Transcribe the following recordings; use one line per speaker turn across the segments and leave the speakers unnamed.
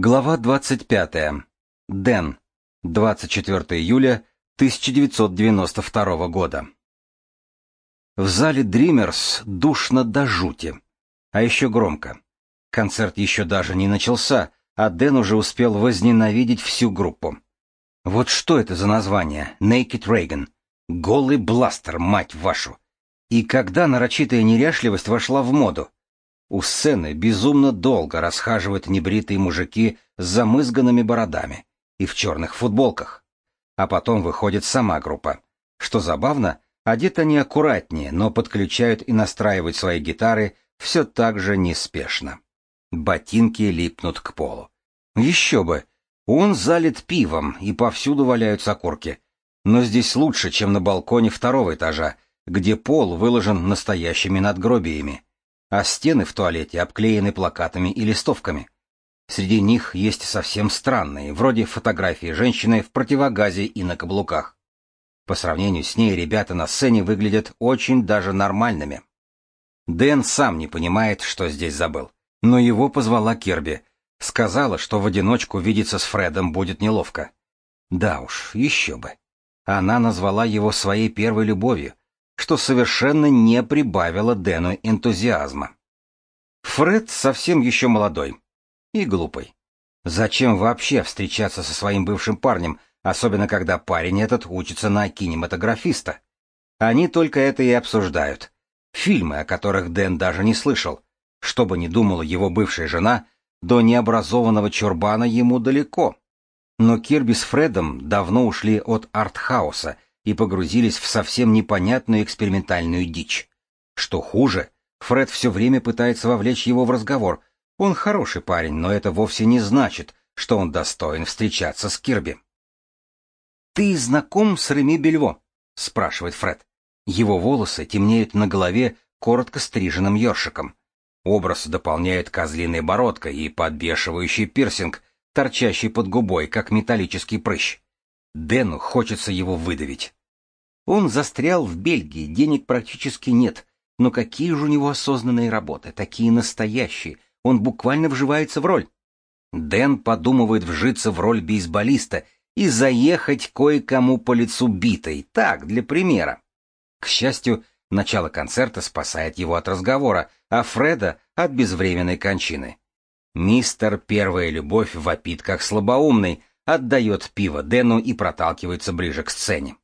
Глава 25. Дэн. 24 июля 1992 года. В зале Dreamers душно до жути. А еще громко. Концерт еще даже не начался, а Дэн уже успел возненавидеть всю группу. Вот что это за название? Naked Reagan. Голый бластер, мать вашу. И когда нарочитая неряшливость вошла в моду? У сцены безумно долго расхаживают небритые мужики с замызганными бородами и в черных футболках. А потом выходит сама группа. Что забавно, одеты они аккуратнее, но подключают и настраивают свои гитары все так же неспешно. Ботинки липнут к полу. Еще бы! Он залит пивом, и повсюду валяются окурки. Но здесь лучше, чем на балконе второго этажа, где пол выложен настоящими надгробиями а стены в туалете обклеены плакатами и листовками. Среди них есть совсем странные, вроде фотографии женщины в противогазе и на каблуках. По сравнению с ней ребята на сцене выглядят очень даже нормальными. Дэн сам не понимает, что здесь забыл. Но его позвала Кирби. Сказала, что в одиночку видеться с Фредом будет неловко. Да уж, еще бы. Она назвала его своей первой любовью, что совершенно не прибавило Дэну энтузиазма. Фред совсем еще молодой и глупый. Зачем вообще встречаться со своим бывшим парнем, особенно когда парень этот учится на кинематографиста? Они только это и обсуждают. Фильмы, о которых Дэн даже не слышал. Что бы ни думала его бывшая жена, до необразованного чурбана ему далеко. Но Кирби с Фредом давно ушли от артхауса — и погрузились в совсем непонятную экспериментальную дичь. Что хуже, Фред все время пытается вовлечь его в разговор. Он хороший парень, но это вовсе не значит, что он достоин встречаться с Кирби. «Ты знаком с Реми Бельво?» — спрашивает Фред. Его волосы темнеют на голове коротко стриженным ёршиком. Образ дополняет козлиная бородка и подбешивающий пирсинг, торчащий под губой, как металлический прыщ. Дэну хочется его выдавить. Он застрял в Бельгии, денег практически нет. Но какие же у него осознанные работы, такие настоящие. Он буквально вживается в роль. Дэн подумывает вжиться в роль бейсболиста и заехать кое-кому по лицу битой, так, для примера. К счастью, начало концерта спасает его от разговора, а Фреда — от безвременной кончины. Мистер Первая Любовь вопит как слабоумный, отдает пиво Дэну и проталкивается ближе к сцене.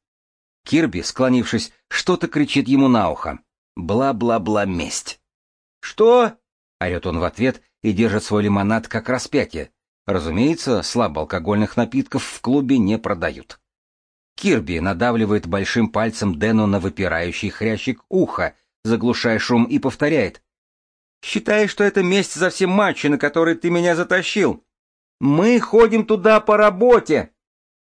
Кирби, склонившись, что-то кричит ему на ухо. Бла-бла-бла месть. «Что?» — орет он в ответ и держит свой лимонад как распятие. Разумеется, слабоалкогольных напитков в клубе не продают. Кирби надавливает большим пальцем Дэну на выпирающий хрящик уха, заглушая шум, и повторяет. «Считай, что это месть за все матчи, на которые ты меня затащил. Мы ходим туда по работе.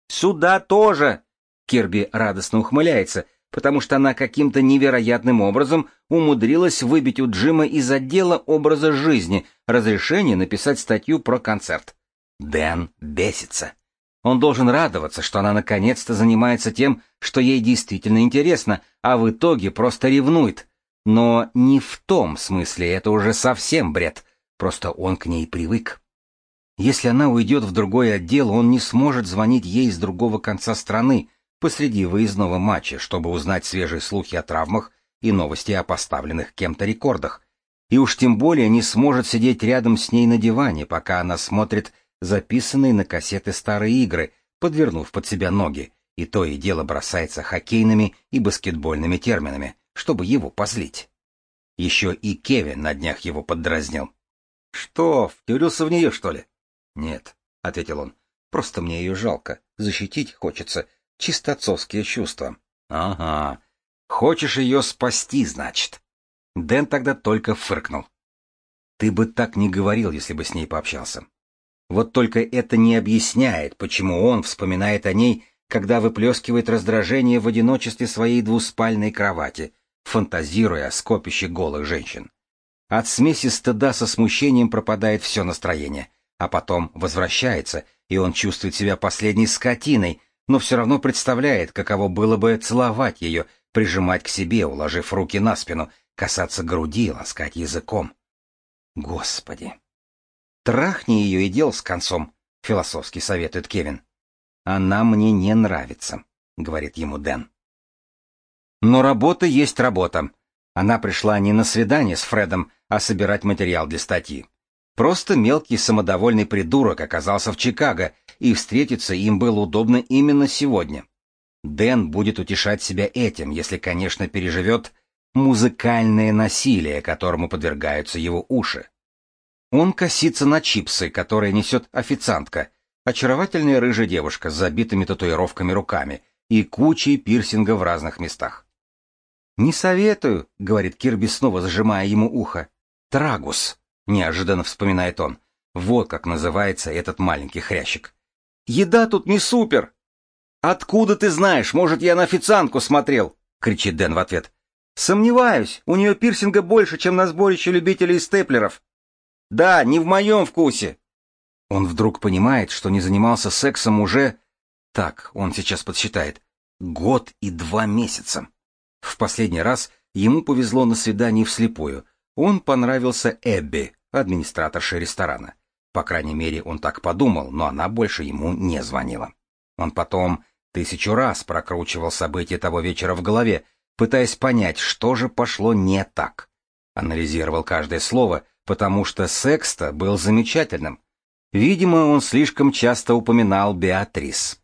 Сюда тоже!» Кирби радостно ухмыляется, потому что она каким-то невероятным образом умудрилась выбить у Джима из отдела образа жизни разрешение написать статью про концерт. Дэн бесится. Он должен радоваться, что она наконец-то занимается тем, что ей действительно интересно, а в итоге просто ревнует. Но не в том смысле, это уже совсем бред. Просто он к ней привык. Если она уйдет в другой отдел, он не сможет звонить ей с другого конца страны, посреди выездного матча, чтобы узнать свежие слухи о травмах и новости о поставленных кем-то рекордах. И уж тем более не сможет сидеть рядом с ней на диване, пока она смотрит записанные на кассеты старые игры, подвернув под себя ноги, и то и дело бросается хоккейными и баскетбольными терминами, чтобы его позлить. Еще и Кевин на днях его поддразнил. «Что, втюрился в нее, что ли?» «Нет», — ответил он, — «просто мне ее жалко, защитить хочется, Чисто отцовские чувства. Ага. Хочешь ее спасти, значит. Дэн тогда только фыркнул. Ты бы так не говорил, если бы с ней пообщался. Вот только это не объясняет, почему он вспоминает о ней, когда выплескивает раздражение в одиночестве своей двуспальной кровати, фантазируя о скопище голых женщин. От смеси стыда со смущением пропадает все настроение, а потом возвращается, и он чувствует себя последней скотиной, но все равно представляет, каково было бы целовать ее, прижимать к себе, уложив руки на спину, касаться груди, ласкать языком. Господи! Трахни ее и дел с концом, философски советует Кевин. Она мне не нравится, говорит ему Дэн. Но работа есть работа. Она пришла не на свидание с Фредом, а собирать материал для статьи. Просто мелкий самодовольный придурок оказался в Чикаго, и встретиться им было удобно именно сегодня. Дэн будет утешать себя этим, если, конечно, переживет музыкальное насилие, которому подвергаются его уши. Он косится на чипсы, которые несет официантка, очаровательная рыжая девушка с забитыми татуировками руками и кучей пирсинга в разных местах. «Не советую», — говорит Кирби, снова зажимая ему ухо. «Трагус», — неожиданно вспоминает он. Вот как называется этот маленький хрящик. «Еда тут не супер!» «Откуда ты знаешь? Может, я на официантку смотрел?» — кричит Дэн в ответ. «Сомневаюсь. У нее пирсинга больше, чем на сборище любителей степлеров». «Да, не в моем вкусе». Он вдруг понимает, что не занимался сексом уже... Так, он сейчас подсчитает. Год и два месяца. В последний раз ему повезло на свидании вслепую. Он понравился Эбби, администраторше ресторана. По крайней мере, он так подумал, но она больше ему не звонила. Он потом тысячу раз прокручивал события того вечера в голове, пытаясь понять, что же пошло не так. Анализировал каждое слово, потому что секс-то был замечательным. Видимо, он слишком часто упоминал Беатрис.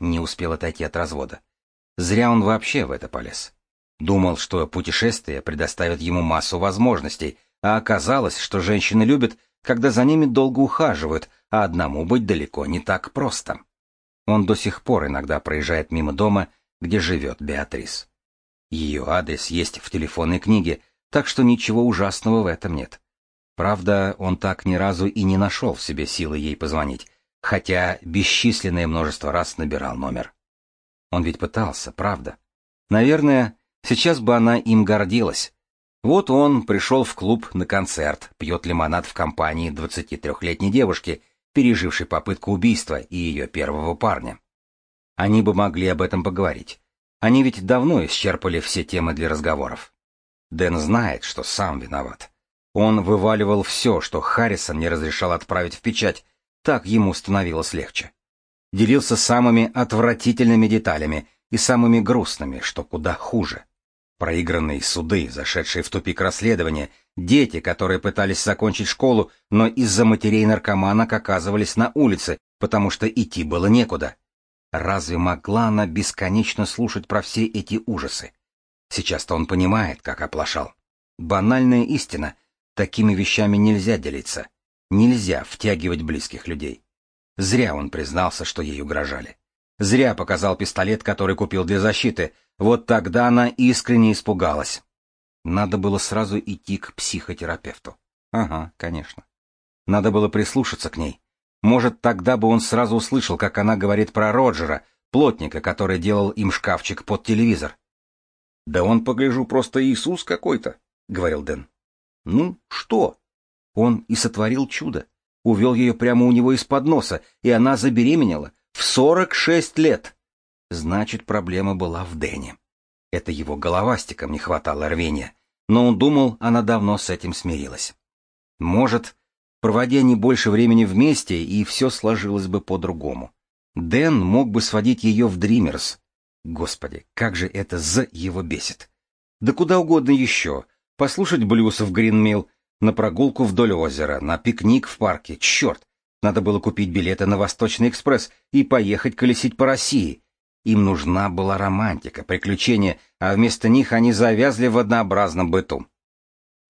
Не успел отойти от развода. Зря он вообще в это полез. Думал, что путешествие предоставит ему массу возможностей, а оказалось, что женщины любят, когда за ними долго ухаживают, а одному быть далеко не так просто. Он до сих пор иногда проезжает мимо дома, где живет Беатрис. Ее адрес есть в телефонной книге, так что ничего ужасного в этом нет. Правда, он так ни разу и не нашел в себе силы ей позвонить, хотя бесчисленное множество раз набирал номер. Он ведь пытался, правда. Наверное, Сейчас бы она им гордилась. Вот он пришел в клуб на концерт, пьет лимонад в компании 23-летней девушки, пережившей попытку убийства и ее первого парня. Они бы могли об этом поговорить. Они ведь давно исчерпали все темы для разговоров. Дэн знает, что сам виноват. Он вываливал все, что Харрисон не разрешал отправить в печать, так ему становилось легче. Делился самыми отвратительными деталями и самыми грустными, что куда хуже. Проигранные суды, зашедшие в тупик расследования, дети, которые пытались закончить школу, но из-за матерей наркоманок оказывались на улице, потому что идти было некуда. Разве могла она бесконечно слушать про все эти ужасы? Сейчас-то он понимает, как оплошал. Банальная истина. Такими вещами нельзя делиться. Нельзя втягивать близких людей. Зря он признался, что ей угрожали. Зря показал пистолет, который купил для защиты. Вот тогда она искренне испугалась. Надо было сразу идти к психотерапевту. Ага, конечно. Надо было прислушаться к ней. Может, тогда бы он сразу услышал, как она говорит про Роджера, плотника, который делал им шкафчик под телевизор. «Да он, погляжу, просто Иисус какой-то», — говорил Дэн. «Ну, что?» Он и сотворил чудо. Увел ее прямо у него из-под носа, и она забеременела. В 46 лет. Значит, проблема была в Дэне. Это его головастиком не хватало рвения, но он думал, она давно с этим смирилась. Может, проводя не больше времени вместе, и все сложилось бы по-другому. Дэн мог бы сводить ее в Дримерс. Господи, как же это «з» его бесит. Да куда угодно еще. Послушать блюз в Гринмилл, на прогулку вдоль озера, на пикник в парке. Черт, надо было купить билеты на Восточный экспресс и поехать колесить по России. Им нужна была романтика, приключения, а вместо них они завязли в однообразном быту.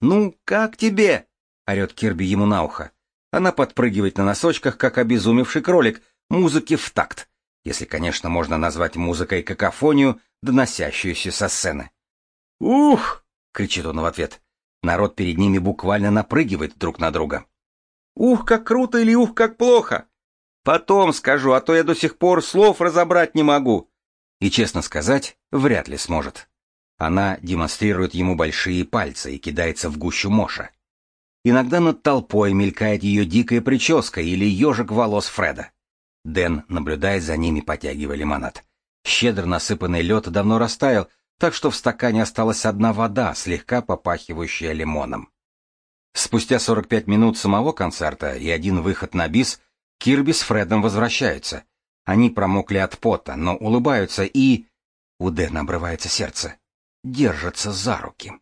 «Ну, как тебе?» — орет Кирби ему на ухо. Она подпрыгивает на носочках, как обезумевший кролик, музыки в такт, если, конечно, можно назвать музыкой какофонию, доносящуюся со сцены. «Ух!» — кричит он в ответ. Народ перед ними буквально напрыгивает друг на друга. Ух, как круто или ух, как плохо. Потом скажу, а то я до сих пор слов разобрать не могу. И, честно сказать, вряд ли сможет. Она демонстрирует ему большие пальцы и кидается в гущу Моша. Иногда над толпой мелькает ее дикая прическа или ежик волос Фреда. Дэн наблюдает за ними, потягивая лимонад. Щедро насыпанный лед давно растаял, так что в стакане осталась одна вода, слегка попахивающая лимоном. Спустя 45 минут самого концерта и один выход на бис, Кирби с Фредом возвращаются. Они промокли от пота, но улыбаются и... У Дэна обрывается сердце. Держатся за руки.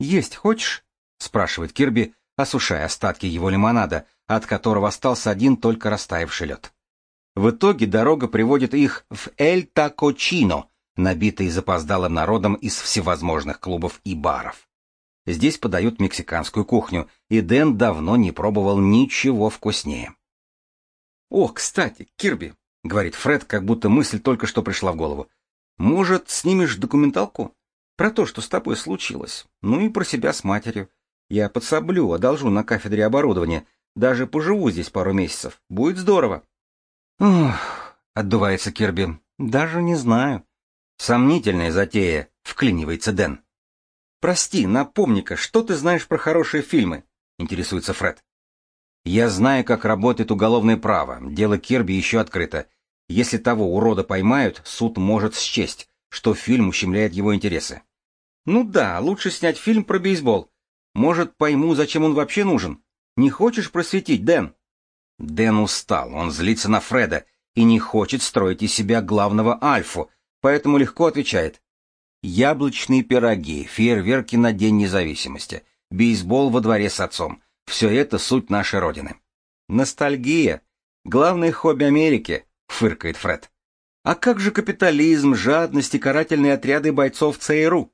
«Есть хочешь?» — спрашивает Кирби, осушая остатки его лимонада, от которого остался один только растаявший лед. В итоге дорога приводит их в Эль Такочино, набитый запоздалым народом из всевозможных клубов и баров. Здесь подают мексиканскую кухню, и Дэн давно не пробовал ничего вкуснее. «О, кстати, Кирби», — говорит Фред, как будто мысль только что пришла в голову. «Может, снимешь документалку? Про то, что с тобой случилось. Ну и про себя с матерью. Я подсоблю, одолжу на кафедре оборудование. Даже поживу здесь пару месяцев. Будет здорово». «Ох», — отдувается Кирби, — «даже не знаю». «Сомнительная затея», — вклинивается Дэн. «Прости, напомни-ка, что ты знаешь про хорошие фильмы?» — интересуется Фред. «Я знаю, как работает уголовное право. Дело Кирби еще открыто. Если того урода поймают, суд может счесть, что фильм ущемляет его интересы». «Ну да, лучше снять фильм про бейсбол. Может, пойму, зачем он вообще нужен. Не хочешь просветить, Дэн?» Дэн устал, он злится на Фреда и не хочет строить из себя главного альфу, поэтому легко отвечает. Яблочные пироги, фейерверки на День независимости, бейсбол во дворе с отцом — все это суть нашей Родины. Ностальгия — главное хобби Америки, — фыркает Фред. А как же капитализм, жадность и карательные отряды бойцов ЦРУ?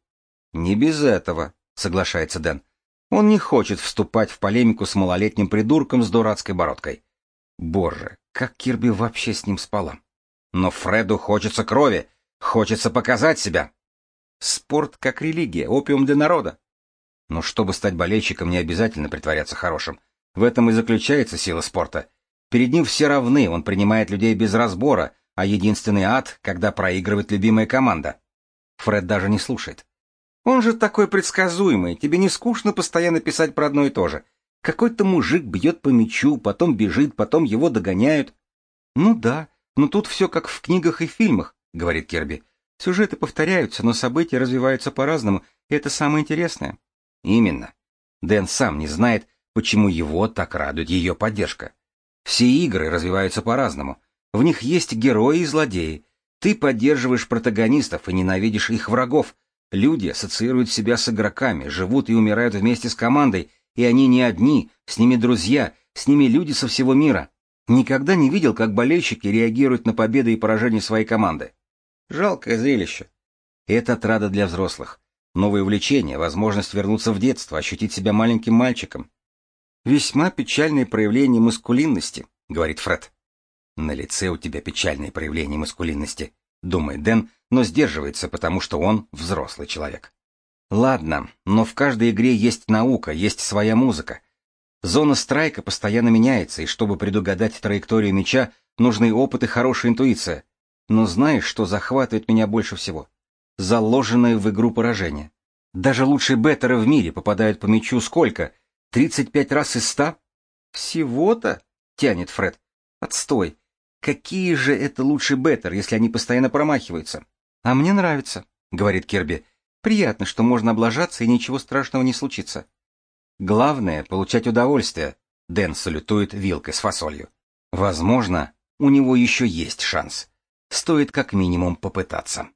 Не без этого, соглашается Дэн. Он не хочет вступать в полемику с малолетним придурком с дурацкой бородкой. Боже, как Кирби вообще с ним спала. Но Фреду хочется крови, хочется показать себя. Спорт как религия, опиум для народа. Но чтобы стать болельщиком, не обязательно притворяться хорошим. В этом и заключается сила спорта. Перед ним все равны, он принимает людей без разбора, а единственный ад, когда проигрывает любимая команда. Фред даже не слушает. Он же такой предсказуемый, тебе не скучно постоянно писать про одно и то же. Какой-то мужик бьет по мячу, потом бежит, потом его догоняют. Ну да, но тут все как в книгах и фильмах, говорит Керби. Сюжеты повторяются, но события развиваются по-разному, и это самое интересное. Именно. Дэн сам не знает, почему его так радует ее поддержка. Все игры развиваются по-разному. В них есть герои и злодеи. Ты поддерживаешь протагонистов и ненавидишь их врагов. Люди ассоциируют себя с игроками, живут и умирают вместе с командой, и они не одни, с ними друзья, с ними люди со всего мира. Никогда не видел, как болельщики реагируют на победы и поражения своей команды. Жалкое зрелище. Это отрада для взрослых. Новое увлечение, возможность вернуться в детство, ощутить себя маленьким мальчиком. Весьма печальное проявление маскулинности, говорит Фред. На лице у тебя печальное проявление маскулинности, думает Дэн, но сдерживается, потому что он взрослый человек. Ладно, но в каждой игре есть наука, есть своя музыка. Зона страйка постоянно меняется, и чтобы предугадать траекторию мяча, нужны опыт и хорошая интуиция. Но знаешь, что захватывает меня больше всего? Заложенное в игру поражение. Даже лучшие беттеры в мире попадают по мячу сколько? 35 раз из 100? Всего-то? Тянет Фред. Отстой. Какие же это лучшие беттер, если они постоянно промахиваются? А мне нравится, говорит Керби. Приятно, что можно облажаться и ничего страшного не случится. Главное — получать удовольствие. Дэн салютует вилкой с фасолью. Возможно, у него еще есть шанс. Стоит как минимум попытаться.